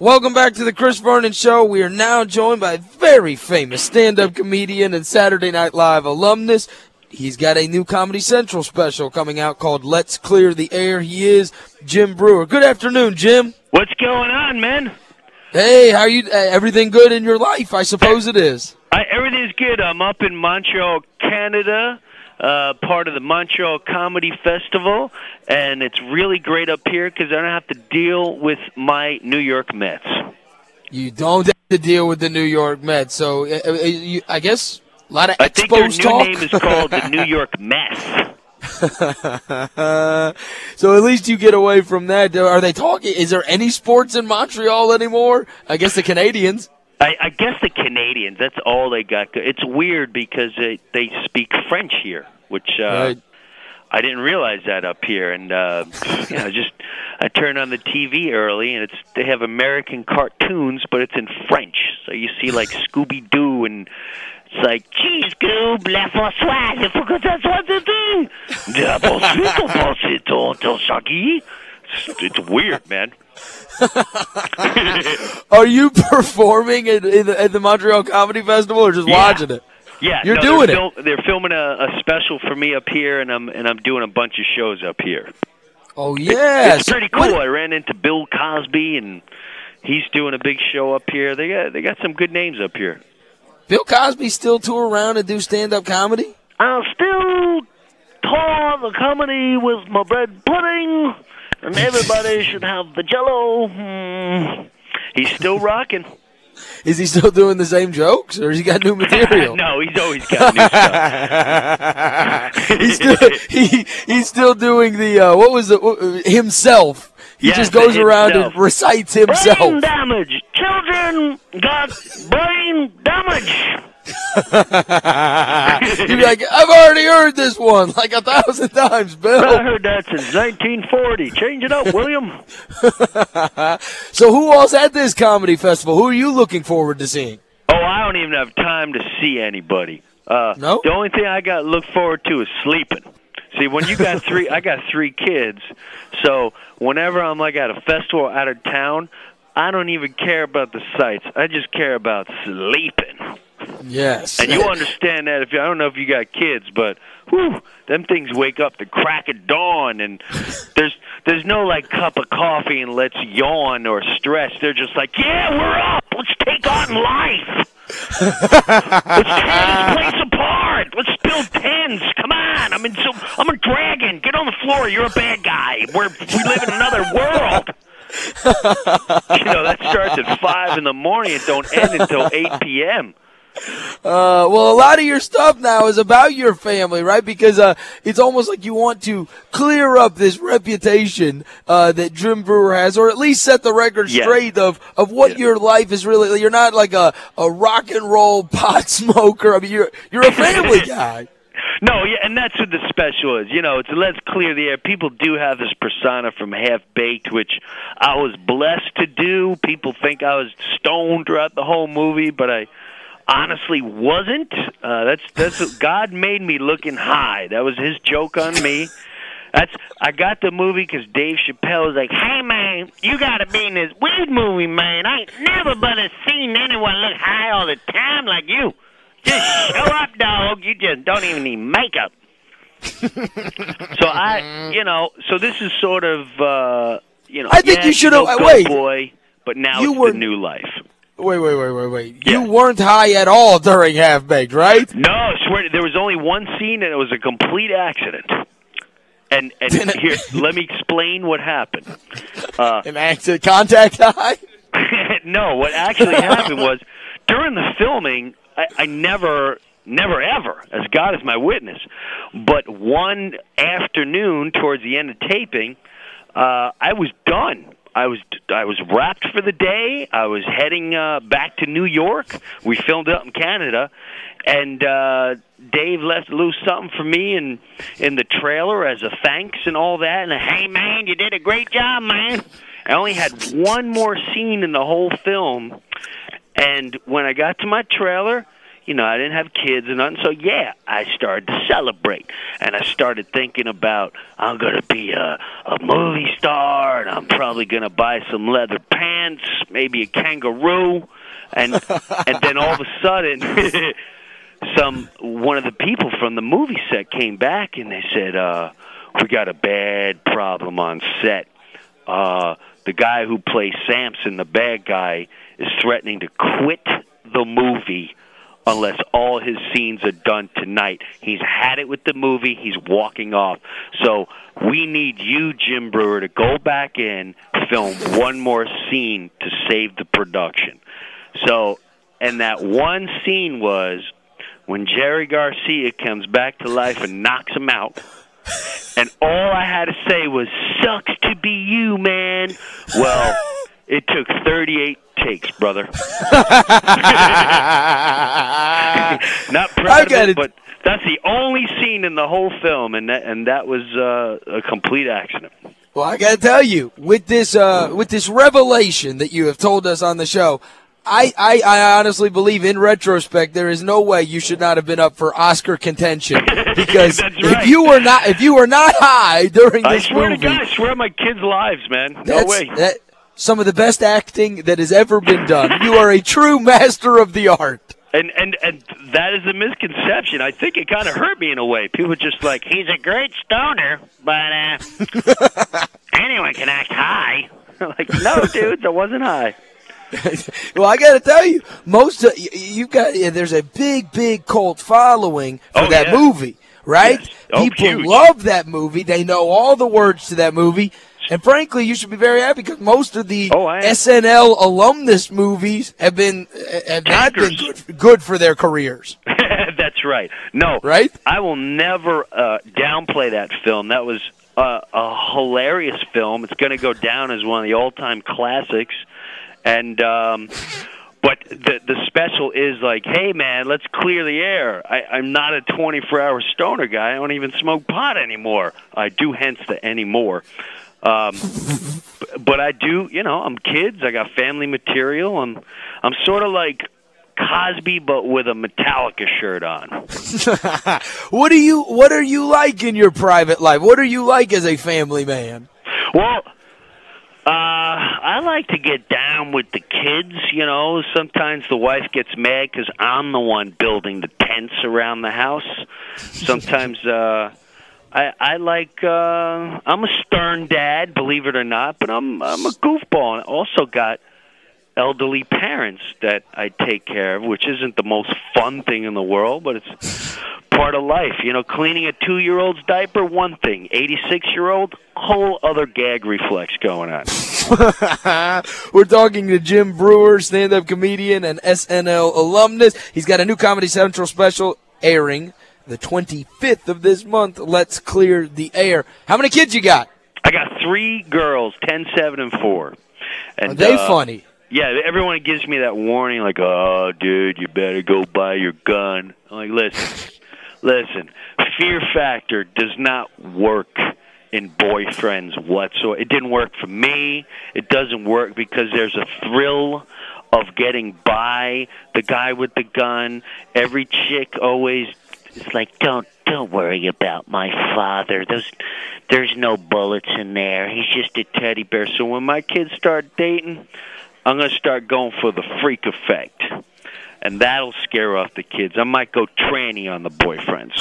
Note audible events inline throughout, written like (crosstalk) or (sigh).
Welcome back to the Chris Vernon Show. We are now joined by a very famous stand-up comedian and Saturday Night Live alumnus. He's got a new Comedy Central special coming out called Let's Clear the Air. He is Jim Breuer. Good afternoon, Jim. What's going on, man? Hey, how you? Uh, everything good in your life? I suppose it is. I, everything's good. I'm up in Montreal, Canada, uh, part of the Montreal Comedy Festival, and it's really great up here because I don't have to deal with my New York Mets. You don't have to deal with the New York Mets, so uh, uh, you, I guess a lot of I think their new talk. name is called the New York Mess. (laughs) so at least you get away from that. Are they talking? Is there any sports in Montreal anymore? I guess the Canadiens. I, I guess the Canadiens. That's all they got. It's weird because they they speak French here, which uh, Right. I didn't realize that up here. And uh, (laughs) you know, just I turned on the TV early, and it's they have American cartoons, but it's in French. So you see like (laughs) Scooby Doo, and it's like cheese Scoob, la Françoise, il faut que ça soit de tout. De poursuite, on pense ton ton Shaggy. It's, it's weird, man. (laughs) Are you performing at, at, the, Montreal Comedy Festival or just Yeah. watching it? Yeah, You're no, doing they're it. fil- they're filming a, a special for me up here, and I'm and I'm doing a bunch of shows up here. Oh yeah, It's pretty cool. I ran into Bill Cosby, and he's doing a big show up here. They got they got some good names up here. Bill Cosby still tour around and do stand-up comedy? I still tour the comedy with my bread pudding, and everybody should have the Jello. Hmm. He's still rocking. (laughs) Is he still doing the same jokes, or has he got new material? (laughs) no, he's always got new stuff. (laughs) he's still he, he's still doing the uh, what was the uh, himself. He Yes, just goes around and recites himself. Brain damage. Children got brain damage. (laughs) He'd be like, "I've already heard this one like a thousand times, (laughs) Bill. I heard that since 1940. Change it up, William. (laughs) So who else at this comedy festival? Who are you looking forward to seeing? Oh, I don't even have time to see anybody. Uh, No? The only thing I got to look forward to is sleeping. See, when you got three, I got three kids. So whenever I'm like at a festival out of town, I don't even care about the sights. I just care about sleeping. Yes. And you understand that if you, I don't know if you got kids, but whew, them things wake up the crack of dawn, and (laughs) there's there's no like cup of coffee and let's yawn or stretch. They're just like, yeah, we're up. Let's take on life. let's tear this place apart. Let's build tens. Come on, I'm in so I'm a dragon. Get on the floor. You're a bad guy. We're we live in another world. you know that starts at five in the morning and don't end until eight p.m. Uh, well, a lot of your stuff now is about your family, right? Because uh, it's almost like you want to clear up this reputation uh, that Jim Breuer has, or at least set the record Yeah. straight of of what Yeah. your life is really. You're not like a, a rock and roll (laughs) pot smoker. I mean, you're you're a family (laughs) guy. No, yeah, and that's what the special is. You know, it's let's clear the air. People do have this persona from Half Baked, which I was blessed to do. People think I was stoned throughout the whole movie, but I honestly wasn't. Uh, that's that's God made me looking high. That was His joke on me. That's I got the movie because Dave Chappelle was like, "Hey man, you got to be in this weed movie, man. I ain't never but have seen anyone look high all the time like you. Just show up, dog. You just don't even need makeup." (laughs) so I, you know, so this is sort of, uh, you know, I think yeah, you should have- good wait. boy, but now You it's were- the new life. Wait, wait, wait, wait, wait. Yeah. You weren't high at all during Half Baked, right? No, I swear there was only one scene and it was a complete accident. And and here, let me explain what happened. Uh, An accident, contact high. (laughs) no, what actually happened was during the filming, I, I never, never ever, as God is my witness, but one afternoon towards the end of taping, uh, I was done. I was I was wrapped for the day. I was heading uh, back to New York. We filmed up in Canada, and uh, Dave left loose something for me in in the trailer as a thanks and all that. And hey, man, you did a great job, man. I only had one more scene in the whole film, and when I got to my trailer, you know, I didn't have kids and nothing. So yeah, I started to celebrate, and I started thinking about I'm gonna be a a movie star, and I'm probably gonna buy some leather pants, maybe a kangaroo, and (laughs) and then all of a sudden. (laughs) some one of the people from the movie set came back and they said uh we got a bad problem on set uh the guy who plays Samson the bad guy is threatening to quit the movie unless all his scenes are done tonight. He's had it with the movie. He's walking off. So we need you, Jim Breuer, to go back in, film one more scene to save the production. So, and that one scene was when Jerry Garcia comes back to life and knocks him out. And all I had to say was, sucks to be you, man. Well, it took 38 takes, brother. (laughs) (laughs) Not proud of it, but that's the only scene in the whole film, and that, and that was uh, a complete accident. Well, I got to tell you, with this uh, with this revelation that you have told us on the show, I, I, I honestly believe, in retrospect, there is no way you should not have been up for Oscar contention (laughs) because right. if you were not if you were not high during this I swear movie, to God, I swear on my kids' lives, man. No way. That, some of the best acting that has ever been done. You are a true master of the art. And and and that is a misconception. I think it kind of hurt me in a way. People just like, he's a great stoner, but uh, anyone can act high. (laughs) like, no, dude, I wasn't high. (laughs) well, I got to tell you, most of you got yeah, there's a big, big cult following for Oh, that yeah. movie, right? Yes. Oh, People huge. love that movie. They know all the words to that movie. And frankly, you should be very happy because most of the Oh, SNL alumnus movies have been have not been good, good for their careers, (laughs) That's right. No, right? I will never uh, downplay that film. That was uh, a hilarious film. It's going to go down as one of the all-time classics. And um, but the the special is like, hey man, let's clear the air. I, I'm not a 24-hour stoner guy. I don't even smoke pot anymore. I do, hence the anymore. Um, but I do, you know, I'm kids. I got family material. I'm I'm sort of like Cosby, but with a Metallica shirt on. (laughs) what do you What are you like in your private life? What are you like as a family man? Well, uh, I like to get down with the kids. You know, sometimes the wife gets mad because I'm the one building the tents around the house. Sometimes uh, I, I like. Uh, I'm a stern dad, believe it or not, but I'm I'm a goofball. And I also got elderly parents that I take care of, which isn't the most fun thing in the world, but it's part of life. You know, cleaning a two year old's diaper, one thing. Eighty six year old, whole other gag reflex going on. (laughs) We're talking to Jim Breuer, stand-up comedian and SNL alumnus. He's got a new Comedy Central special airing the 25th of this month. Let's clear the air. How many kids you got? I got three girls, ten, seven, and four. And Are they uh, funny? Yeah, everyone gives me that warning, like, "Oh, dude, you better go buy your gun." I'm like, "Listen, listen, fear factor does not work in boyfriends whatsoever. It didn't work for me. It doesn't work because there's a thrill of getting by the guy with the gun. Every chick always is like, "Don't, don't worry about my father. Those, there's no bullets in there. He's just a teddy bear." So when my kids start dating. I'm going to start going for the freak effect. And that'll scare off the kids. I might go tranny on the boyfriends.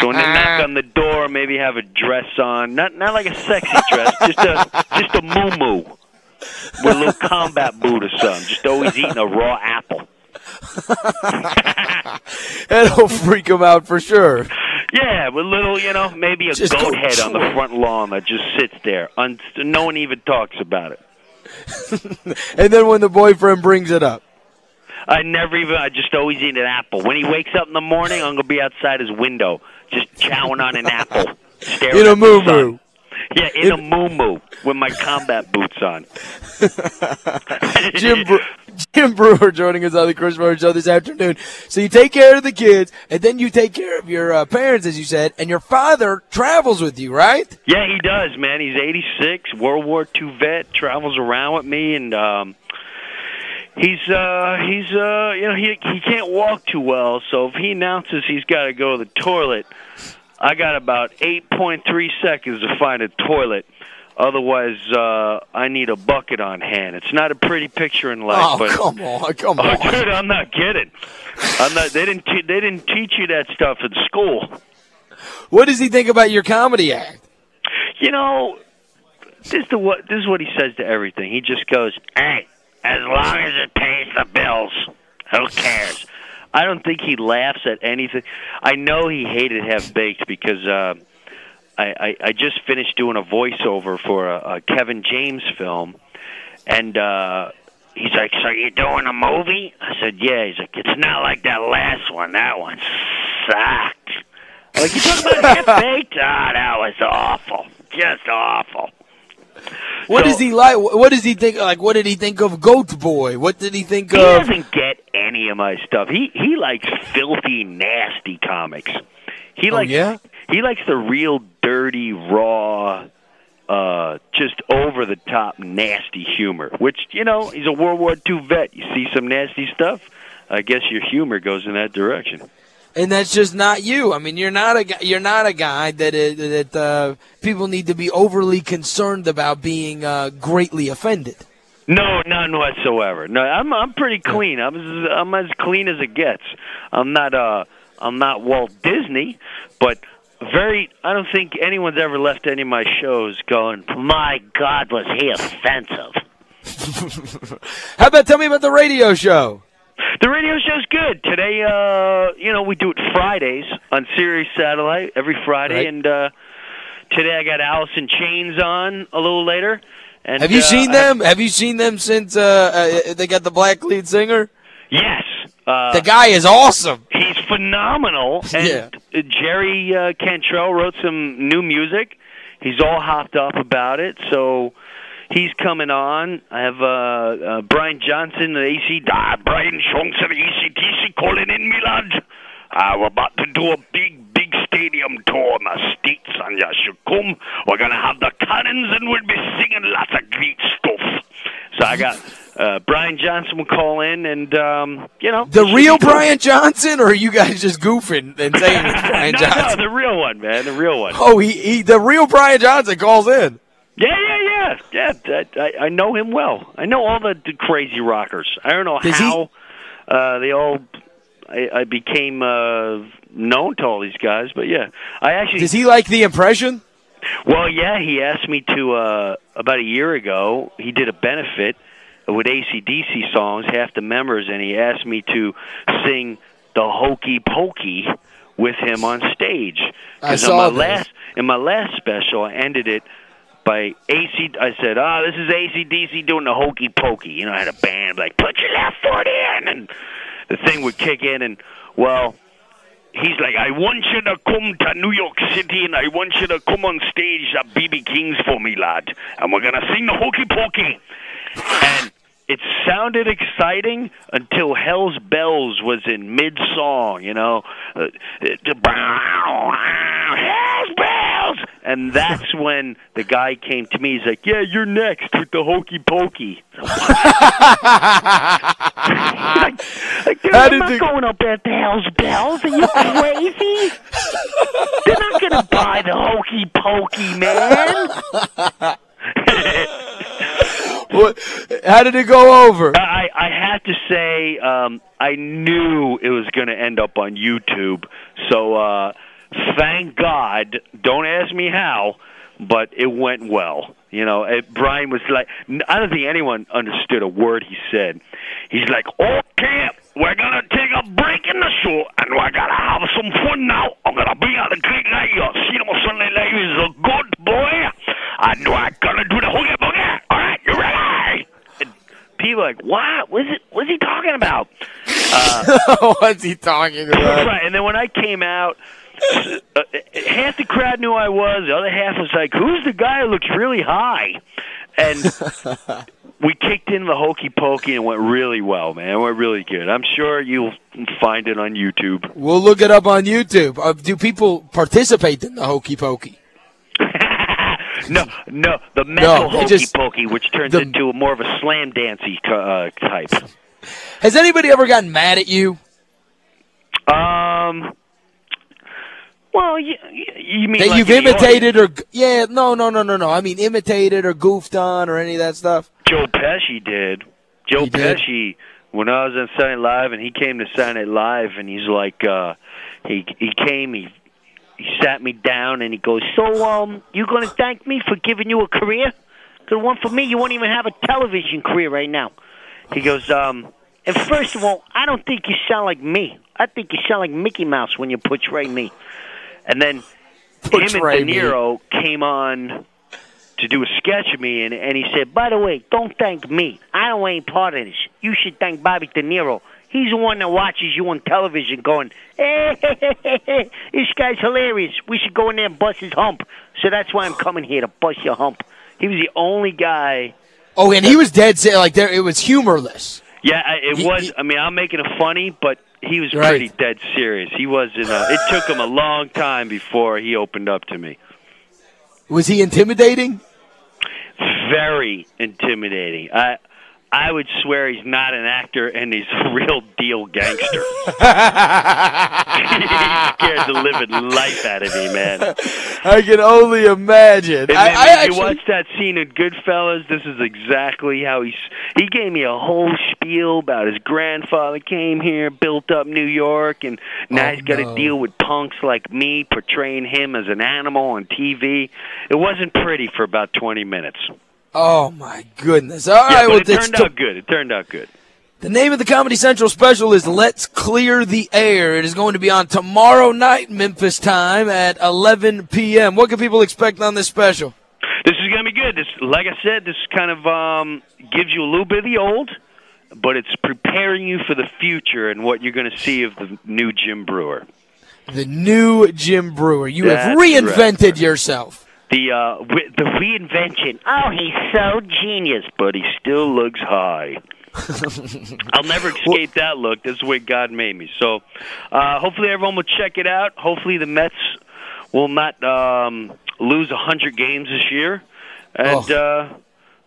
so when they knock on the door, maybe have a dress on. Not not like a sexy dress, just a just a moo moo with a little combat boot or something. Just always eating a raw apple. (laughs) That'll freak them out for sure. Yeah, with little, you know, maybe a Just goat go head on the (laughs) front lawn that just sits there. Un- no one even talks about it. (laughs) And then when the boyfriend brings it up. I never even. I just always eat an apple. When he wakes up in the morning, I'm gonna be outside his window, just chowing on an apple, staring In a moo-moo. sun. Yeah, in a moo moo with my combat boots on. Jim, Bre- Jim Breuer joining us on the Chris Moore Show this afternoon. So you take care of the kids, and then you take care of your uh, parents, as you said, and your father travels with you, right? Yeah, he does, man. He's 86, World War II vet, travels around with me, and um, he's uh he's uh you know he he can't walk too well, so if he announces he's got to go to the toilet, I got about 8.3 seconds to find a toilet. Otherwise, uh, I need a bucket on hand. It's not a pretty picture in life, Oh, but come on, come oh, on. (laughs) dude, I'm not kidding. I'm not. They didn't. Te- they didn't teach you that stuff in school. What does he think about your comedy act? You know, this is the what. This is what he says to everything. He just goes, "Hey, as long as it pays the bills, who cares?" I don't think he laughs at anything. I know he hated Half Baked because uh, I, I I just finished doing a voiceover for a, a Kevin James film, and uh, he's like, "So you're doing a movie?" I said, "Yeah." He's like, "It's not like that last one. That one sucked." I'm Like you talking about Half (laughs) Baked? Ah, that was awful, just awful. What So- does he like? What does he think? Like, what did he think of Goat Boy? What did he think of He of? doesn't get any of my stuff. He he likes filthy, nasty comics. He Oh, likes yeah? he likes the real dirty, raw, uh, just over the top, nasty humor. Which you know, he's a World War II vet. You see some nasty stuff. I guess your humor goes in that direction. And that's just not you. I mean, you're not a guy, you're not a guy that uh, that uh, people need to be overly concerned about being uh, greatly offended. No, none whatsoever. No, I'm I'm pretty clean. I'm as, I'm as clean as it gets. I'm not uh I'm not Walt Disney, but very. I don't think anyone's ever left any of my shows going. My God, was he offensive? (laughs) How about tell me about the radio show? The radio show's good today. Uh, you know, we do it Fridays on Sirius Satellite every Friday, Right. and uh, today I got Alice in Chains on a little later. And Have you uh, seen them? Have you seen them since uh, uh, they got the black lead singer? Yes. Uh, The guy is awesome. He's phenomenal. (laughs) And Yeah. uh, Jerry uh, Cantrell wrote some new music. He's all hopped up about it. So he's coming on. I have uh, uh, Brian Johnson, the AC. Ah, Brian Johnson, the ACDC calling in, me. Uh, we're about to do a big, big stadium tour in the States, and you should come. We're going to have the cannons, and we'll be singing lots of great stuff. So I got uh, Brian Johnson will call in, and, um, you know. The real. Brian Johnson, or are you guys just goofing and saying it's (laughs) Brian no, Johnson? no, the real one, man, the real one. Oh, he, he the real Brian Johnson calls in. Yeah, yeah, yeah, yeah. I, I know him well. I know all the, crazy rockers. I don't know Does he- how uh, they all. I, I became uh, known to all these guys, but yeah, I actually. Does he like the impression? Well, yeah, he asked me to uh, about a year ago. He did a benefit with ACDC songs, half the members, and he asked me to sing the Hokey Pokey with him on stage. I 'Cause saw in my this. last in my last special, I ended it by AC. I said, "Ah, this is ACDC doing the Hokey Pokey." You know, I had a band like, "Put your left foot in," and the thing would kick in, and well he's like, I want you to come to New York City and I want you to come on stage at BB King's for me, lad. And we're going to sing the Hokey Pokey. And it sounded exciting until Hell's Bells was in mid song, you know. Uh, Bells! And that's (laughs) when the guy came to me. He's like, Yeah, you're next with the Hokey Pokey. (laughs) like, like, dude, How I'm not going up at the Hell's Bells. Are you crazy? (laughs) They're not going to buy the Hokey Pokey, man. What, how did it go over? I, I have to say, um, I knew it was going to end up on YouTube. So, uh, thank God. Don't ask me how, but it went well. You know, it, Brian was like, I don't think anyone understood a word he said. He's like, okay, we're going to take a break in the show, and we're going to have some fun now. I'm going to bring out the great guy here. Cinema Sunday Live is a good boy, and we're going to do the hoogie boogie. All right, you ready? And people like, what? What's, it, what's he talking about? Uh, (laughs) What's he talking about? Right, and then when I came out, (laughs) uh, half the crowd knew I was. The other half was like, "Who's the guy who looks really high?" And (laughs) we kicked in the hokey pokey and went really well, man. It went really good. I'm sure you'll find it on YouTube. We'll look it up on YouTube. Uh, do people participate in the hokey pokey? (laughs) no, no, the mental No, hokey just- pokey, which turns the- into a more of a slam dancey uh, type. Has anybody ever gotten mad at you? Um. Well, you, you mean that like you've imitated or yeah, no, no, no, no, no. I mean imitated or goofed on or any of that stuff. Joe Pesci did. Joe He did? Pesci, when I was on Saturday Night Live, and he came to Saturday Night Live, and he's like, uh, he he came, he he sat me down, and he goes, "So, um, you gonna thank me for giving you a career? Because one for me, you won't even have a television career right now." He goes, um, and first of all, I don't think you sound like me. I think you sound like Mickey Mouse when you portray me. And then him and. De Niro came on to do a sketch of me, and, and he said, "By the way, don't thank me. I don't ain't part of this. You should thank Bobby De Niro. He's the one that watches you on television, going, hey, eh, (laughs) this guy's hilarious. We should go in there and bust his hump. So that's why I'm coming here to bust your hump." He was the only guy. Oh, and he was dead set like there. It was humorless. Yeah, it He- was. he- I mean, I'm making it funny, but he was Right. pretty dead serious. He wasn't. Uh, it took him a long time before he opened up to me. Was he intimidating? very intimidating. I I would swear he's not an actor and he's a real deal gangster. (laughs) he scared the living life out of me, man. I can only imagine. then I, I you actually, watch that scene in Goodfellas, this is exactly how he's. He gave me a whole spiel about his grandfather came here, built up New York, and now Oh, he's got no. to deal with punks like me, portraying him as an animal on TV. It wasn't pretty for about 20 minutes. Oh my goodness! All Yeah, right, well, it turned out good. It turned out good. the name of the Comedy Central special is "Let's Clear the Air." It is going to be on tomorrow night, Memphis time at 11 p.m. What can people expect on this special? This is gonna be good. This, like I said, this kind of um, gives you a little bit of the old, but it's preparing you for the future and what you're gonna see of the new Jim Breuer. The new Jim Breuer. You have That's reinvented yourself. The uh, the reinvention. Oh, he's so genius, but he still looks high. (laughs) I'll never escape that look. That's the way God made me. So, uh, hopefully, everyone will check it out. Hopefully, the Mets will not um, lose a hundred games this year, and Oh. uh,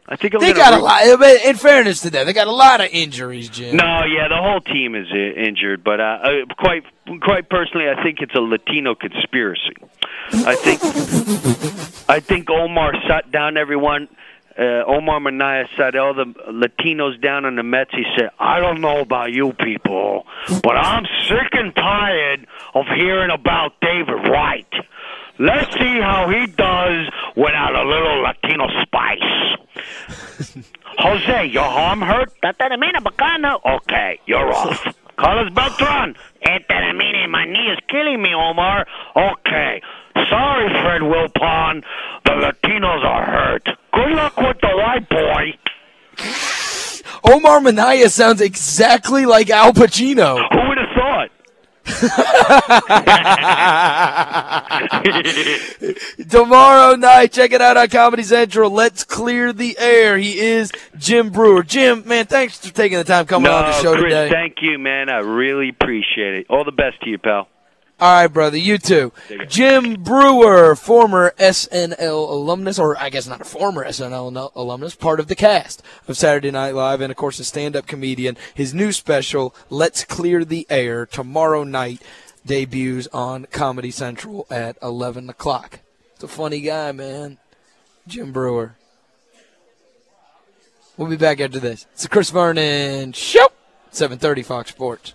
I think I'm They got a lot. but In fairness to them, they got a lot of injuries, Jim. No, yeah, the whole team is uh, injured, but uh, uh, quite quite personally, I think it's a Latino conspiracy. I think I think Omar sat down everyone. Uh, Omar Minaya sat all the Latinos down on the Mets. He said, "I don't know about you people, but I'm sick and tired of hearing about David Wright. Let's see how he does without a little Latino spice." Jose, your arm hurt? That termina bacana. Okay, you're off. (laughs) Carlos Beltran. Eh, it termina. My knee is killing me, Omar. Okay. Sorry, Fred Wilpon. The Latinos are hurt. Good luck with the white boy. Omar Minaya sounds exactly like Al Pacino. Who would have thought? (laughs) Tomorrow night, check it out on Comedy Central. Let's clear the air. He is Jim Breuer. Jim, man, thanks for taking the time coming no, on the show Chris, today. thank you, man. I really appreciate it. All the best to you, pal. All right, brother. You too. Jim Breuer, former SNL alumnus, or I guess not a former SNL alumnus, part of the cast of Saturday Night Live, and of course a stand-up comedian. His new special, "Let's Clear the Air," tomorrow night debuts on Comedy Central at 11 o'clock. It's a funny guy, man. Jim Breuer. We'll be back after this. It's the Chris Vernon Show. 7:30 Fox Sports.